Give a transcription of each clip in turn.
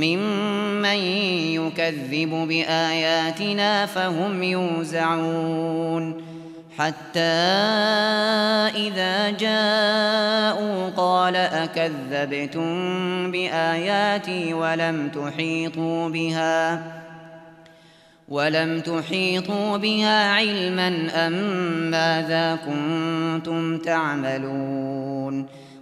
ممن يكذب بآياتنا فهم يوزعون حتى إذا جاءوا قال أكذبتم بآياتي ولم تحيطوا بها ولم تحيطوا بها علما أم ماذا كنتم تعملون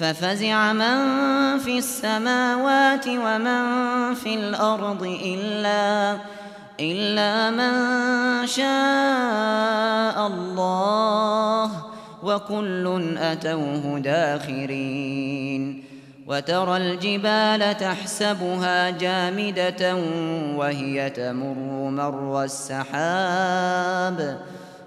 ففزع من في السماوات ومن في الأرض إلا, إلا من شاء الله وكل أتوه داخرين. وترى الجبال تحسبها جامدة وهي تمر مر السحاب.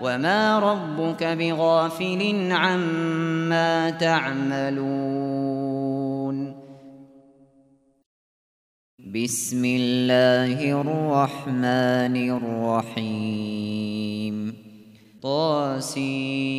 وما ربك بغافل عما تعملون. بسم الله الرحمن الرحيم. طاسين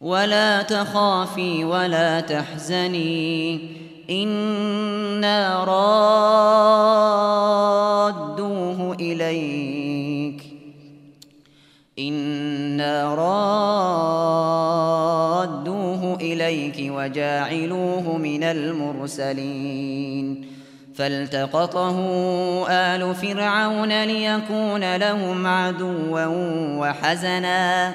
ولا تخافي ولا تحزني. إنا رادوه إليك. إنا رادوه إليك وجاعلوه من المرسلين. فالتقطه آل فرعون ليكون لهم عدوا وحزناً.